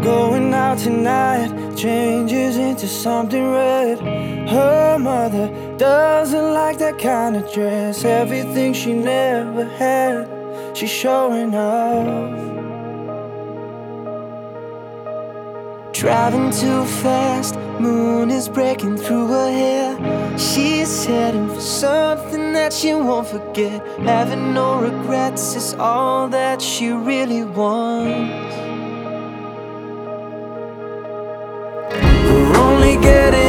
Going out tonight changes into something red. Her mother doesn't like that kind of dress. Everything she never had, she's showing off. Driving too fast, moon is breaking through her hair. She's heading for something that she won't forget. Having no regrets is all that she really wants. We're only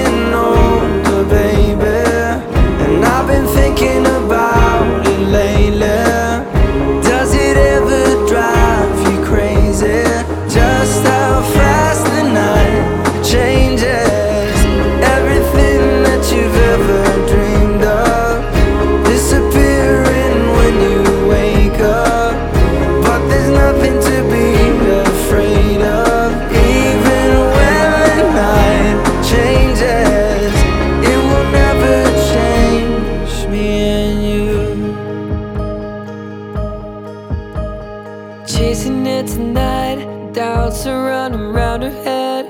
Chasing it tonight, doubts are running round her head.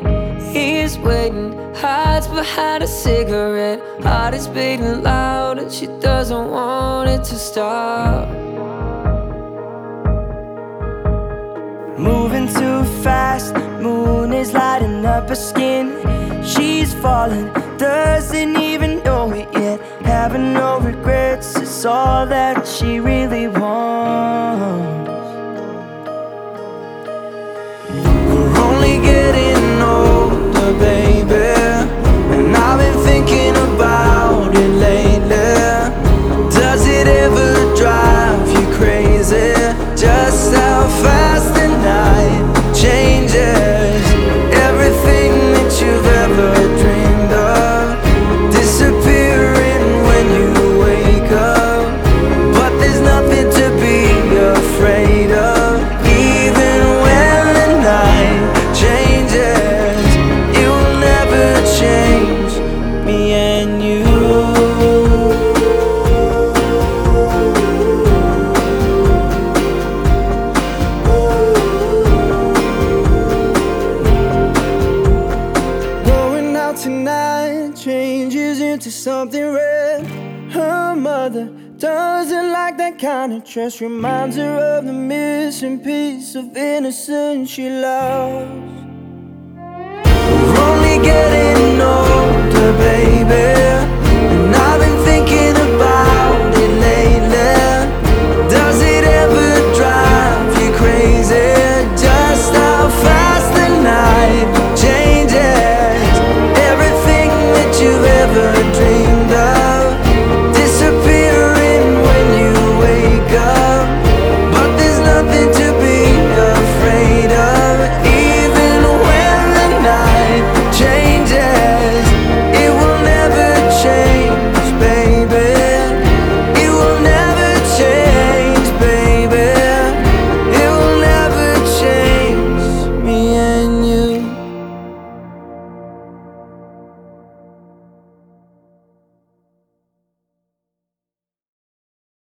He's waiting, hides behind a cigarette. Heart is beating loud, and she doesn't want it to stop. Moving too fast, moon is lighting up her skin. She's falling, doesn't even know it yet. Having no regrets, it's all that she really wants. Something red. Her mother doesn't like that kind of dress. Reminds her of the missing piece of innocence she lost.